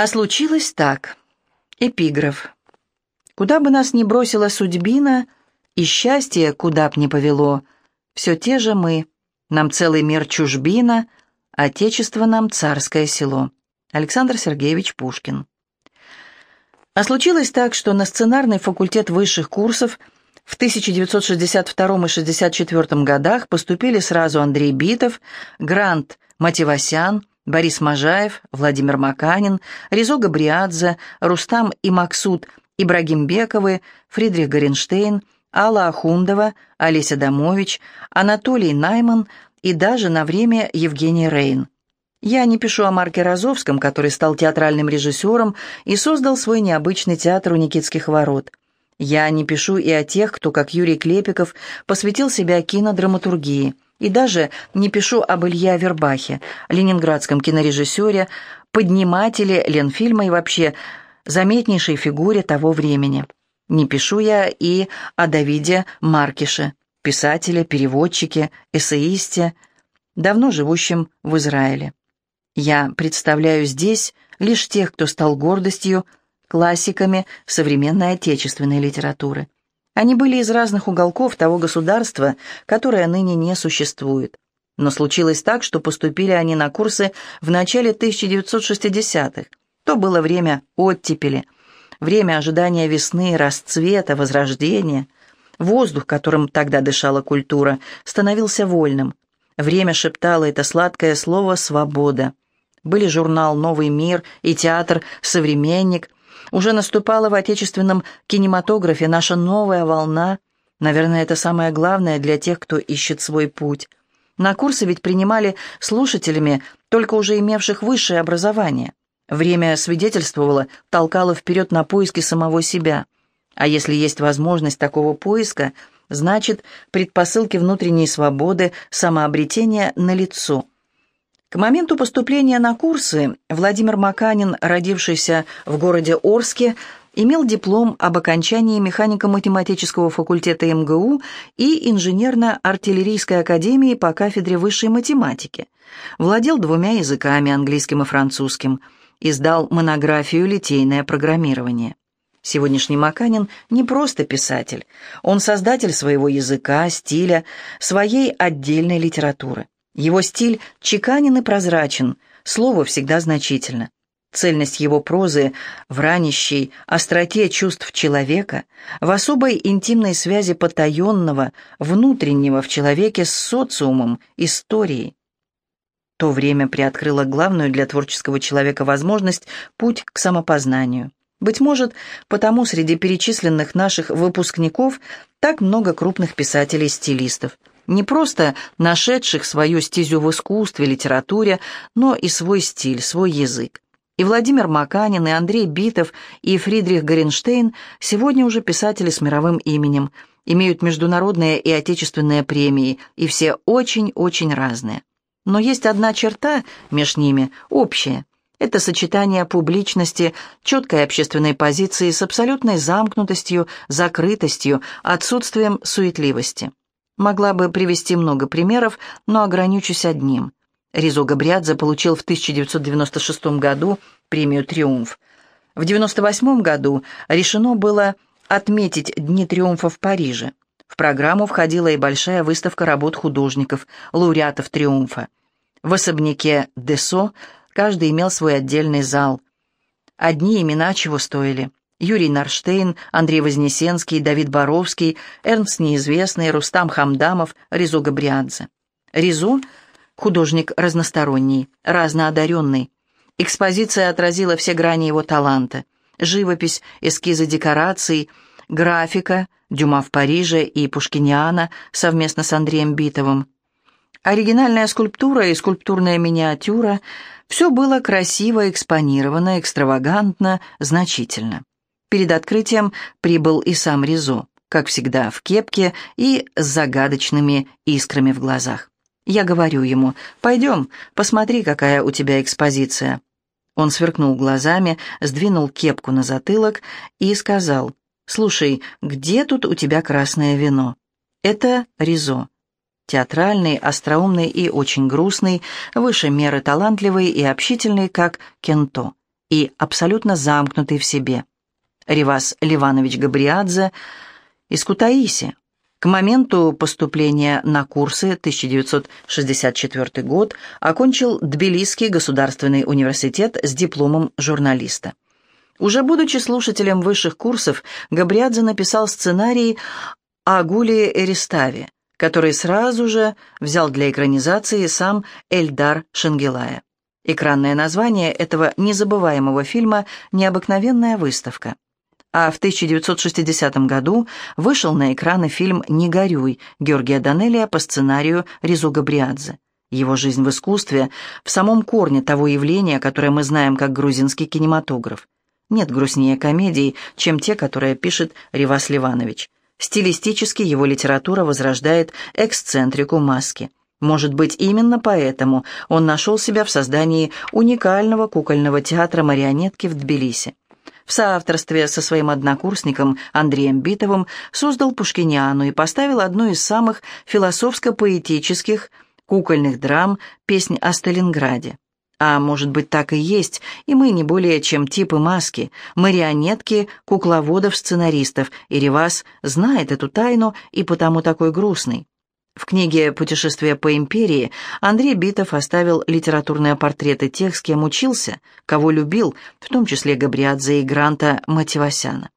А случилось так. Эпиграф. Куда бы нас ни бросила судьбина, и счастье куда б ни повело, все те же мы, нам целый мир чужбина, отечество нам царское село. Александр Сергеевич Пушкин. А случилось так, что на сценарный факультет высших курсов в 1962 и 64 годах поступили сразу Андрей Битов, Грант Мативасян, Борис Можаев, Владимир Маканин, Ризо Габриадзе, Рустам и Максут Ибрагимбековы, Фридрих Горенштейн, Алла Ахундова, Олеся Домович, Анатолий Найман и даже на время Евгений Рейн. Я не пишу о Марке Розовском, который стал театральным режиссером и создал свой необычный театр у Никитских ворот. Я не пишу и о тех, кто, как Юрий Клепиков, посвятил себя кинодраматургии – и даже не пишу об Илье Вербахе, ленинградском кинорежиссере, поднимателе Ленфильма и вообще заметнейшей фигуре того времени. Не пишу я и о Давиде Маркише, писателе, переводчике, эссеисте, давно живущем в Израиле. Я представляю здесь лишь тех, кто стал гордостью, классиками современной отечественной литературы. Они были из разных уголков того государства, которое ныне не существует. Но случилось так, что поступили они на курсы в начале 1960-х. То было время оттепели, время ожидания весны, расцвета, возрождения. Воздух, которым тогда дышала культура, становился вольным. Время шептало это сладкое слово «свобода». Были журнал «Новый мир» и театр «Современник», уже наступала в отечественном кинематографе наша новая волна. Наверное, это самое главное для тех, кто ищет свой путь. На курсы ведь принимали слушателями, только уже имевших высшее образование. Время свидетельствовало, толкало вперед на поиски самого себя. А если есть возможность такого поиска, значит, предпосылки внутренней свободы, самообретения налицо. К моменту поступления на курсы Владимир Маканин, родившийся в городе Орске, имел диплом об окончании механико-математического факультета МГУ и инженерно-артиллерийской академии по кафедре высшей математики. Владел двумя языками, английским и французским. Издал монографию «Литейное программирование». Сегодняшний Маканин не просто писатель, он создатель своего языка, стиля, своей отдельной литературы. Его стиль чеканен и прозрачен, слово всегда значительно. Цельность его прозы в ранящей остроте чувств человека, в особой интимной связи потаенного, внутреннего в человеке с социумом, историей. То время приоткрыло главную для творческого человека возможность – путь к самопознанию. Быть может, потому среди перечисленных наших выпускников так много крупных писателей-стилистов – не просто нашедших свою стезю в искусстве, литературе, но и свой стиль, свой язык. И Владимир Маканин, и Андрей Битов, и Фридрих Горенштейн сегодня уже писатели с мировым именем, имеют международные и отечественные премии, и все очень-очень разные. Но есть одна черта между ними, общая. Это сочетание публичности, четкой общественной позиции с абсолютной замкнутостью, закрытостью, отсутствием суетливости. Могла бы привести много примеров, но ограничусь одним. Ризо Габриадзе получил в 1996 году премию «Триумф». В 1998 году решено было отметить Дни триумфа в Париже. В программу входила и большая выставка работ художников, лауреатов «Триумфа». В особняке Десо каждый имел свой отдельный зал. Одни имена чего стоили. Юрий Нарштейн, Андрей Вознесенский, Давид Боровский, Эрнст Неизвестный, Рустам Хамдамов, Ризо Габриадзе. Ризо – художник разносторонний, разноодаренный. Экспозиция отразила все грани его таланта. Живопись, эскизы декораций, графика, Дюма в Париже и Пушкиниана совместно с Андреем Битовым. Оригинальная скульптура и скульптурная миниатюра – все было красиво экспонировано, экстравагантно, значительно. Перед открытием прибыл и сам Ризо, как всегда, в кепке и с загадочными искрами в глазах. Я говорю ему, «Пойдем, посмотри, какая у тебя экспозиция». Он сверкнул глазами, сдвинул кепку на затылок и сказал, «Слушай, где тут у тебя красное вино?» Это Ризо. Театральный, остроумный и очень грустный, выше меры талантливый и общительный, как Кенто. и абсолютно замкнутый в себе. Ривас Ливанович Габриадзе из Кутаиси. К моменту поступления на курсы 1964 год окончил Тбилисский государственный университет с дипломом журналиста. Уже будучи слушателем высших курсов, Габриадзе написал сценарий о Гулии Эриставе, который сразу же взял для экранизации сам Эльдар Шангелая. Экранное название этого незабываемого фильма «Необыкновенная выставка». А в 1960 году вышел на экраны фильм «Не горюй» Георгия Данелия по сценарию Ризу Габриадзе. Его жизнь в искусстве в самом корне того явления, которое мы знаем как грузинский кинематограф. Нет грустнее комедий, чем те, которые пишет Ривас Ливанович. Стилистически его литература возрождает эксцентрику маски. Может быть, именно поэтому он нашел себя в создании уникального кукольного театра марионетки в Тбилиси. В соавторстве со своим однокурсником Андреем Битовым создал Пушкиниану и поставил одну из самых философско-поэтических кукольных драм «Песнь о Сталинграде». А может быть, так и есть, и мы не более чем типы маски, марионетки кукловодов-сценаристов, и Ревас знает эту тайну и потому такой грустный. В книге «Путешествие по империи» Андрей Битов оставил литературные портреты тех, с кем учился, кого любил, в том числе Габриадзе и Гранта Мативасяна.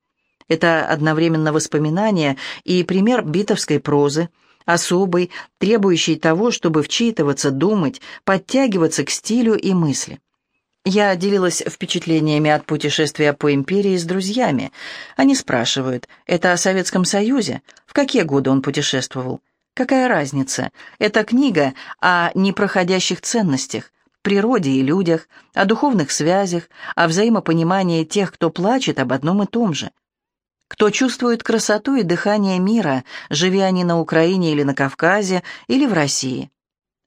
Это одновременно воспоминания и пример битовской прозы, особый, требующий того, чтобы вчитываться, думать, подтягиваться к стилю и мысли. Я делилась впечатлениями от путешествия по империи с друзьями. Они спрашивают, это о Советском Союзе? В какие годы он путешествовал? Какая разница? Это книга о непроходящих ценностях, природе и людях, о духовных связях, о взаимопонимании тех, кто плачет об одном и том же – кто чувствует красоту и дыхание мира, живя они на Украине или на Кавказе, или в России.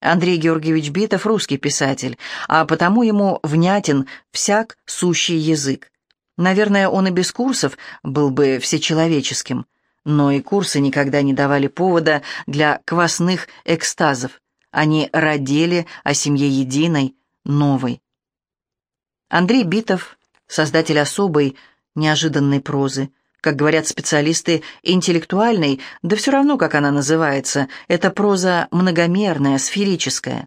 Андрей Георгиевич Битов – русский писатель, а потому ему внятен всяк сущий язык. Наверное, он и без курсов был бы всечеловеческим, но и курсы никогда не давали повода для квасных экстазов. Они родили о семье единой, новой. Андрей Битов, создатель особой, неожиданной прозы, как говорят специалисты, интеллектуальной, да все равно, как она называется, это проза многомерная, сферическая.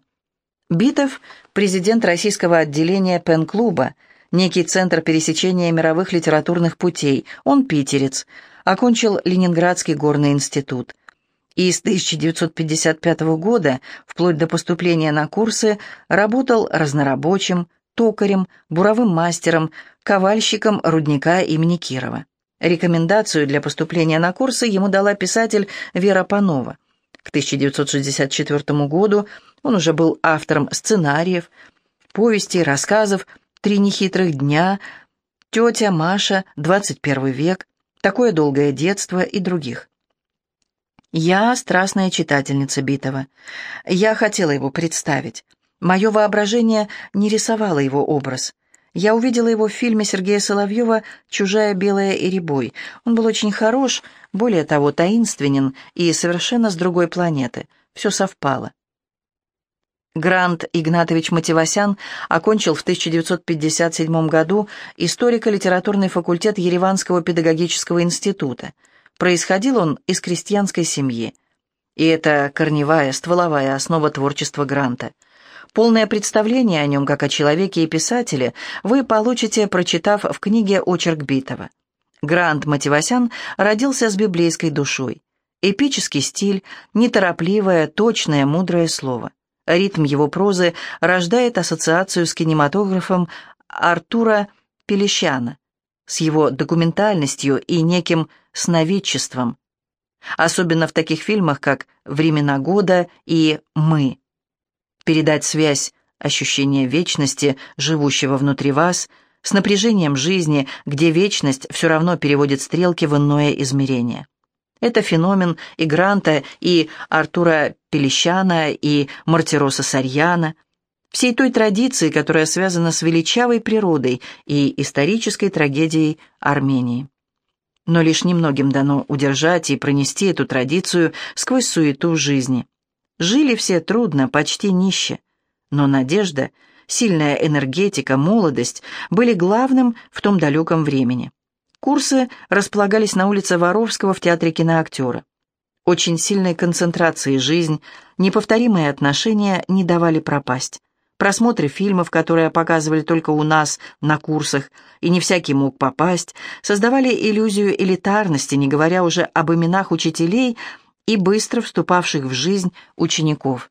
Битов – президент российского отделения Пен-клуба, некий центр пересечения мировых литературных путей, он питерец, окончил Ленинградский горный институт. И с 1955 года, вплоть до поступления на курсы, работал разнорабочим, токарем, буровым мастером, ковальщиком рудника имени Кирова. Рекомендацию для поступления на курсы ему дала писатель Вера Панова. К 1964 году он уже был автором сценариев, повестей, рассказов «Три нехитрых дня», «Тетя Маша», «21 век», «Такое долгое детство» и других. Я страстная читательница Битова. Я хотела его представить. Мое воображение не рисовало его образ. Я увидела его в фильме Сергея Соловьева «Чужая белая и рябой». Он был очень хорош, более того, таинственен и совершенно с другой планеты. Все совпало. Грант Игнатович Мативасян окончил в 1957 году историко-литературный факультет Ереванского педагогического института. Происходил он из крестьянской семьи. И это корневая, стволовая основа творчества Гранта – Полное представление о нем как о человеке и писателе вы получите, прочитав в книге «Очерк Битова». Грант Мативасян родился с библейской душой. Эпический стиль, неторопливое, точное, мудрое слово. Ритм его прозы рождает ассоциацию с кинематографом Артура Пелещана, с его документальностью и неким сновидчеством. Особенно в таких фильмах, как «Времена года» и «Мы» передать связь ощущения вечности, живущего внутри вас, с напряжением жизни, где вечность все равно переводит стрелки в иное измерение. Это феномен и Гранта, и Артура Пелещана, и Мартироса Сарьяна, всей той традиции, которая связана с величавой природой и исторической трагедией Армении. Но лишь немногим дано удержать и пронести эту традицию сквозь суету жизни. Жили все трудно, почти нище, но надежда, сильная энергетика, молодость были главным в том далеком времени. Курсы располагались на улице Воровского в театре киноактера. Очень сильной концентрации жизнь, неповторимые отношения не давали пропасть. Просмотры фильмов, которые показывали только у нас на курсах, и не всякий мог попасть, создавали иллюзию элитарности, не говоря уже об именах учителей и быстро вступавших в жизнь учеников.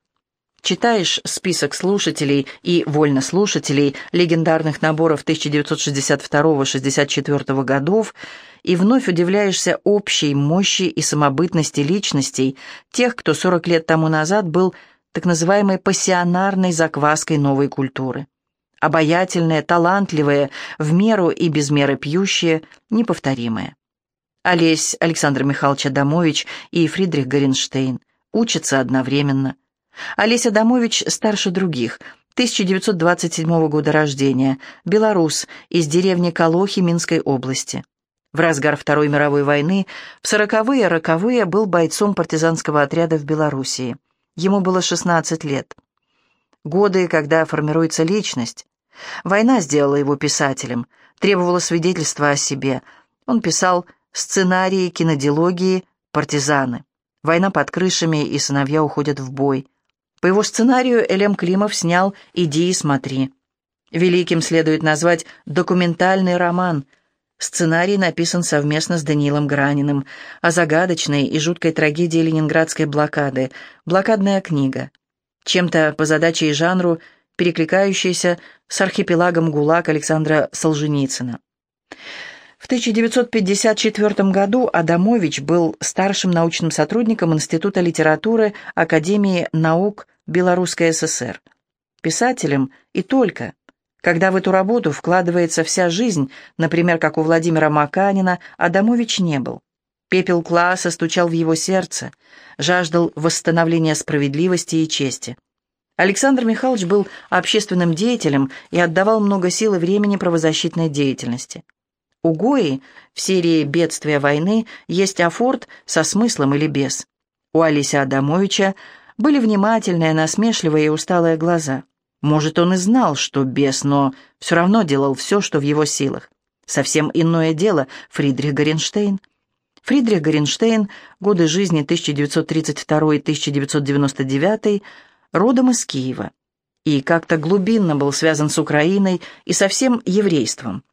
Читаешь список слушателей и вольнослушателей легендарных наборов 1962-64 годов и вновь удивляешься общей мощи и самобытности личностей тех, кто 40 лет тому назад был так называемой пассионарной закваской новой культуры. Обаятельные, талантливые, в меру и без меры пьющие, неповторимые. Олесь Александр Михайлович Адамович и Фридрих Горенштейн учатся одновременно – Олеся Домович старше других, 1927 года рождения, белорус, из деревни Колохи Минской области. В разгар Второй мировой войны в сороковые роковые был бойцом партизанского отряда в Белоруссии. Ему было 16 лет. Годы, когда формируется личность. Война сделала его писателем, требовала свидетельства о себе. Он писал сценарии, кинодилогии, партизаны. Война под крышами, и сыновья уходят в бой. По его сценарию Элем Климов снял «Иди и смотри». Великим следует назвать документальный роман. Сценарий написан совместно с Даниилом Граниным о загадочной и жуткой трагедии ленинградской блокады, блокадная книга, чем-то по задаче и жанру перекликающаяся с архипелагом ГУЛАГ Александра Солженицына. В 1954 году Адамович был старшим научным сотрудником Института литературы Академии наук Белорусской ССР. Писателем и только. Когда в эту работу вкладывается вся жизнь, например, как у Владимира Маканина, Адамович не был. Пепел класса стучал в его сердце, жаждал восстановления справедливости и чести. Александр Михайлович был общественным деятелем и отдавал много сил и времени правозащитной деятельности. У Гои в серии «Бедствия войны» есть афорт со смыслом или без. У Алися Адамовича были внимательные, насмешливые и усталые глаза. Может, он и знал, что бес, но все равно делал все, что в его силах. Совсем иное дело Фридрих Горенштейн. Фридрих Горенштейн, годы жизни 1932-1999, родом из Киева. И как-то глубинно был связан с Украиной и со всем еврейством.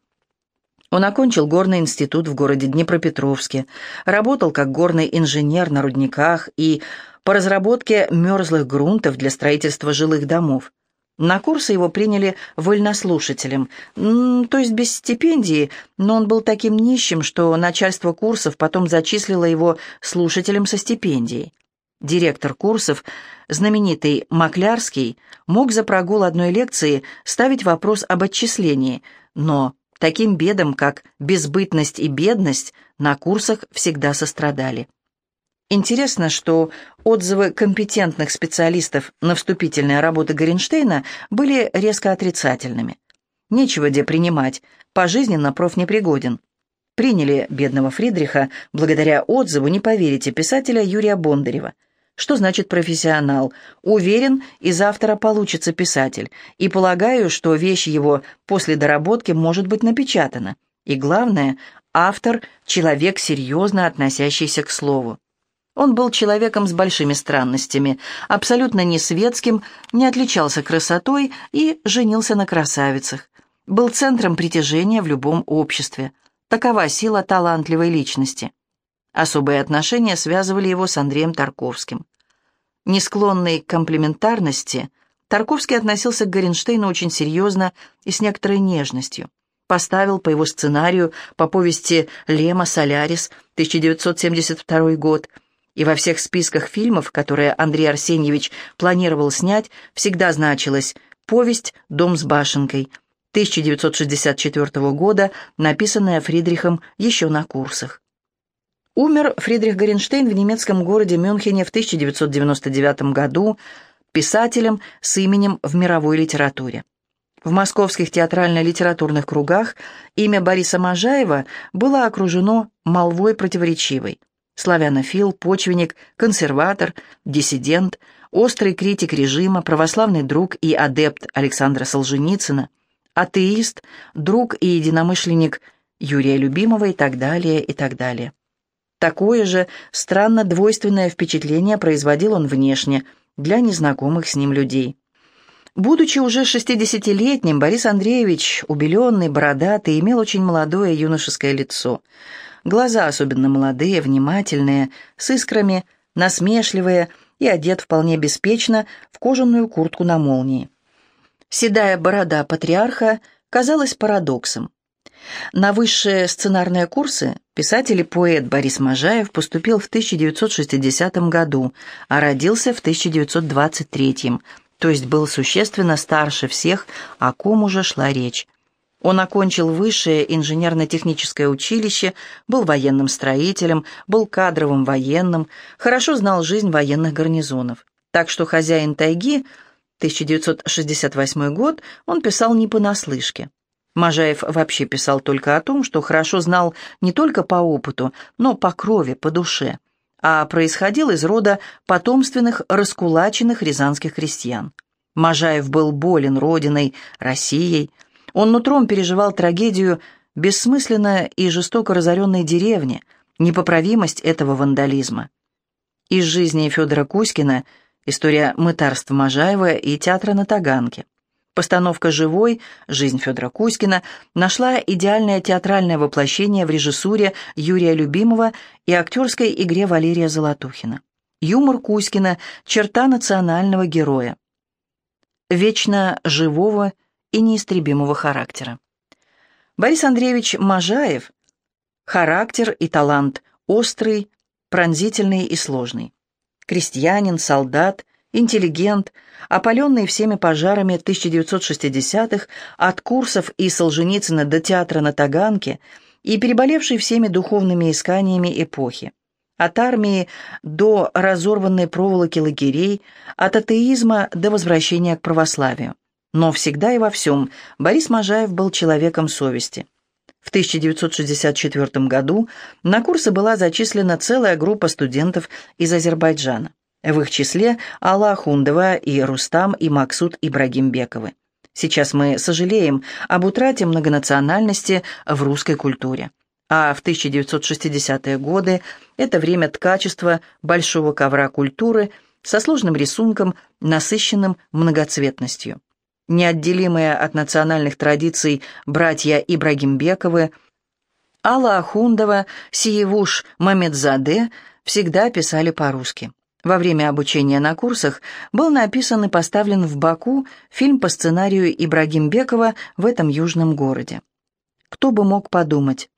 Он окончил горный институт в городе Днепропетровске, работал как горный инженер на рудниках и по разработке мерзлых грунтов для строительства жилых домов. На курсы его приняли вольнослушателем, то есть без стипендии, но он был таким нищим, что начальство курсов потом зачислило его слушателем со стипендией. Директор курсов, знаменитый Маклярский, мог за прогул одной лекции ставить вопрос об отчислении, но Таким бедам, как безбытность и бедность, на курсах всегда сострадали. Интересно, что отзывы компетентных специалистов на вступительные работы Горенштейна были резко отрицательными. Нечего где принимать, пожизненно проф непригоден. Приняли бедного Фридриха благодаря отзыву, не поверите, писателя Юрия Бондарева – что значит профессионал? Уверен, из автора получится писатель. И полагаю, что вещь его после доработки может быть напечатана. И главное, автор – человек, серьезно относящийся к слову. Он был человеком с большими странностями, абсолютно не светским, не отличался красотой и женился на красавицах. Был центром притяжения в любом обществе. Такова сила талантливой личности. Особые отношения связывали его с Андреем Тарковским. Не склонный к комплементарности, Тарковский относился к Горенштейну очень серьезно и с некоторой нежностью. Поставил по его сценарию по повести Лема «Солярис» 1972 год, и во всех списках фильмов, которые Андрей Арсеньевич планировал снять, всегда значилось «Повесть «Дом с башенкой» 1964 года, написанная Фридрихом еще на курсах. Умер Фридрих Горенштейн в немецком городе Мюнхене в 1999 году, писателем с именем в мировой литературе. В московских театрально-литературных кругах имя Бориса Можаева было окружено молвой противоречивой. Славянофил, почвенник, консерватор, диссидент, острый критик режима, православный друг и адепт Александра Солженицына, атеист, друг и единомышленник Юрия Любимого и так далее, и так далее. Такое же странно двойственное впечатление производил он внешне для незнакомых с ним людей. Будучи уже 60-летним, Борис Андреевич, убеленный, бородатый, имел очень молодое юношеское лицо. Глаза особенно молодые, внимательные, с искрами, насмешливые и одет вполне беспечно в кожаную куртку на молнии. Седая борода патриарха казалась парадоксом. На высшие сценарные курсы писатель и поэт Борис Можаев поступил в 1960 году, а родился в 1923, то есть был существенно старше всех, о ком уже шла речь. Он окончил высшее инженерно-техническое училище, был военным строителем, был кадровым военным, хорошо знал жизнь военных гарнизонов. Так что хозяин тайги, 1968 год, он писал не понаслышке. Можаев вообще писал только о том, что хорошо знал не только по опыту, но по крови, по душе, а происходил из рода потомственных раскулаченных рязанских крестьян. Можаев был болен родиной, Россией. Он нутром переживал трагедию бессмысленно и жестоко разоренной деревни, непоправимость этого вандализма. Из жизни Федора Кузькина история мытарства Можаева и театра на Таганке. Постановка «Живой», жизнь Федора Кузькина, нашла идеальное театральное воплощение в режиссуре Юрия Любимова и актерской игре Валерия Золотухина. Юмор Кузькина – черта национального героя, вечно живого и неистребимого характера. Борис Андреевич Можаев – характер и талант острый, пронзительный и сложный. Крестьянин, солдат – интеллигент, опаленный всеми пожарами 1960-х, от курсов и Солженицына до театра на Таганке и переболевший всеми духовными исканиями эпохи. От армии до разорванной проволоки лагерей, от атеизма до возвращения к православию. Но всегда и во всем Борис Можаев был человеком совести. В 1964 году на курсы была зачислена целая группа студентов из Азербайджана. В их числе Алла Хундова и Рустам и Максут Ибрагимбековы. Сейчас мы сожалеем об утрате многонациональности в русской культуре. А в 1960-е годы это время ткачества большого ковра культуры со сложным рисунком, насыщенным многоцветностью. Неотделимые от национальных традиций братья Ибрагимбековы, Алла Ахундова, Сиевуш Мамедзаде всегда писали по-русски. Во время обучения на курсах был написан и поставлен в Баку фильм по сценарию Ибрагимбекова в этом южном городе. Кто бы мог подумать?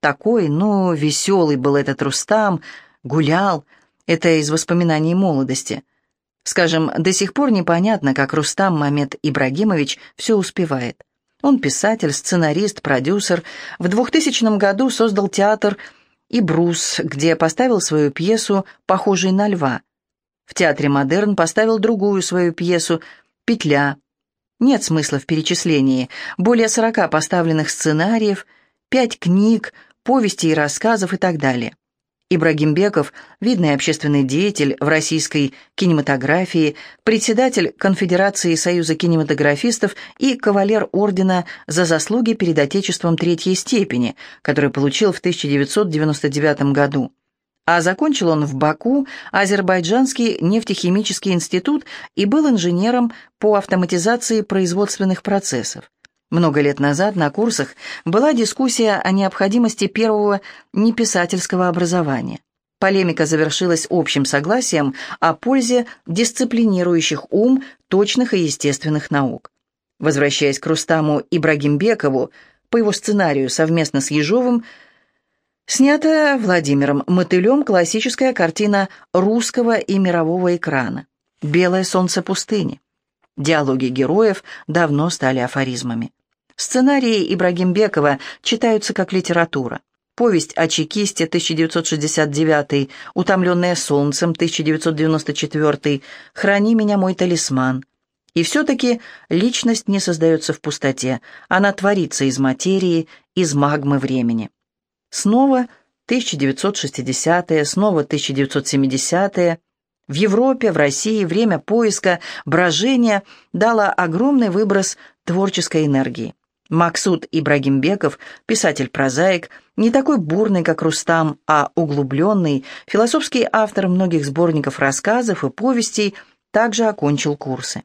Такой, ну, веселый был этот Рустам, гулял. Это из воспоминаний молодости. Скажем, до сих пор непонятно, как Рустам Мамед Ибрагимович все успевает. Он писатель, сценарист, продюсер. В 2000 году создал театр «Связь» и Брус, где поставил свою пьесу «Похожий на льва». В театре «Модерн» поставил другую свою пьесу «Петля». Нет смысла в перечислении. Более сорока поставленных сценариев, пять книг, повестей и рассказов и так далее. Ибрагимбеков, видный общественный деятель в российской кинематографии, председатель Конфедерации Союза кинематографистов и кавалер ордена за заслуги перед Отечеством третьей степени, который получил в 1999 году. А закончил он в Баку Азербайджанский нефтехимический институт и был инженером по автоматизации производственных процессов. Много лет назад на курсах была дискуссия о необходимости первого неписательского образования. Полемика завершилась общим согласием о пользе дисциплинирующих ум точных и естественных наук. Возвращаясь к Рустаму Ибрагимбекову, по его сценарию совместно с Ежовым, снята Владимиром Мотылем классическая картина русского и мирового экрана «Белое солнце пустыни». Диалоги героев давно стали афоризмами. Сценарии Ибрагимбекова читаются как литература. Повесть о чекисте 1969, «Утомленная солнцем» 1994, «Храни меня, мой талисман». И все-таки личность не создается в пустоте, она творится из материи, из магмы времени. Снова 1960-е, снова 1970-е. В Европе, в России время поиска, брожения дало огромный выброс творческой энергии. Максут Ибрагимбеков, писатель-прозаик, не такой бурный, как Рустам, а углубленный, философский автор многих сборников рассказов и повестей, также окончил курсы.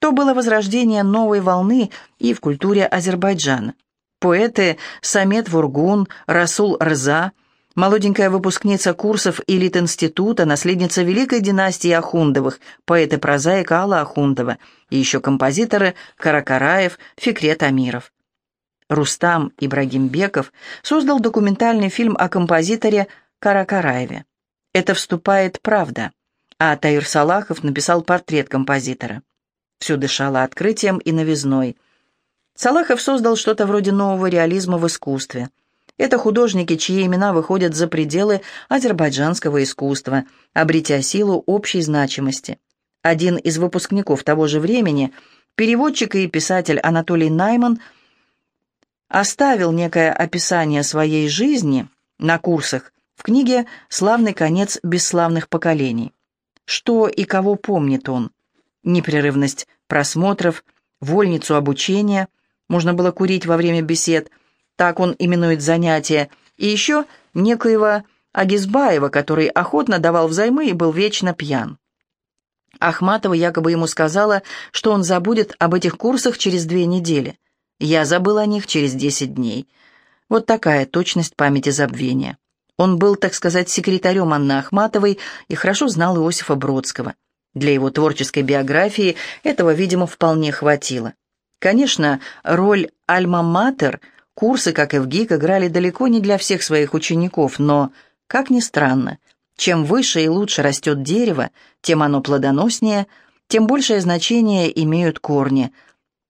То было возрождение новой волны и в культуре Азербайджана. Поэты Самет Вургун, Расул Рза, молоденькая выпускница курсов элит-института, наследница великой династии Ахундовых, поэты-прозаика Алла Ахундова и еще композиторы Каракараев, Фикрет Амиров. Рустам Ибрагимбеков создал документальный фильм о композиторе Каракараеве. Это вступает правда, а Таир Салахов написал портрет композитора. Все дышало открытием и новизной. Салахов создал что-то вроде нового реализма в искусстве. Это художники, чьи имена выходят за пределы азербайджанского искусства, обретя силу общей значимости. Один из выпускников того же времени, переводчик и писатель Анатолий Найман – оставил некое описание своей жизни на курсах в книге «Славный конец бесславных поколений». Что и кого помнит он? Непрерывность просмотров, вольницу обучения, можно было курить во время бесед, так он именует занятия, и еще некоего Агизбаева, который охотно давал взаймы и был вечно пьян. Ахматова якобы ему сказала, что он забудет об этих курсах через две недели. Я забыл о них через десять дней. Вот такая точность памяти забвения. Он был, так сказать, секретарем Анны Ахматовой и хорошо знал Иосифа Бродского. Для его творческой биографии этого, видимо, вполне хватило. Конечно, роль «Альма-Матер» курсы, как и в ГИК, играли далеко не для всех своих учеников, но, как ни странно, чем выше и лучше растет дерево, тем оно плодоноснее, тем большее значение имеют корни –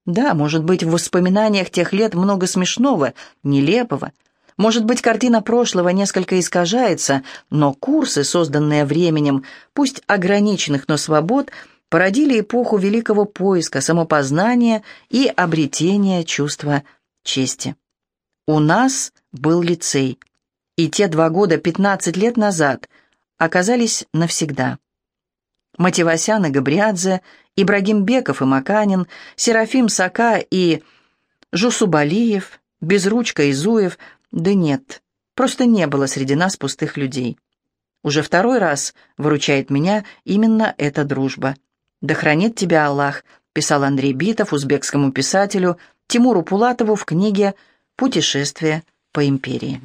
да, может быть, в воспоминаниях тех лет много смешного, нелепого. Может быть, картина прошлого несколько искажается, но курсы, созданные временем, пусть ограниченных, но свобод, породили эпоху великого поиска, самопознания и обретения чувства чести. У нас был лицей, и те два года, 15 лет назад, оказались навсегда. Мативасян и Габриадзе Ибрагим Беков и Маканин, Серафим Сака и Жусубалиев, Безручка и Зуев, да нет, просто не было среди нас пустых людей. Уже второй раз выручает меня именно эта дружба. «Да хранит тебя Аллах», писал Андрей Битов узбекскому писателю Тимуру Пулатову в книге «Путешествие по империи».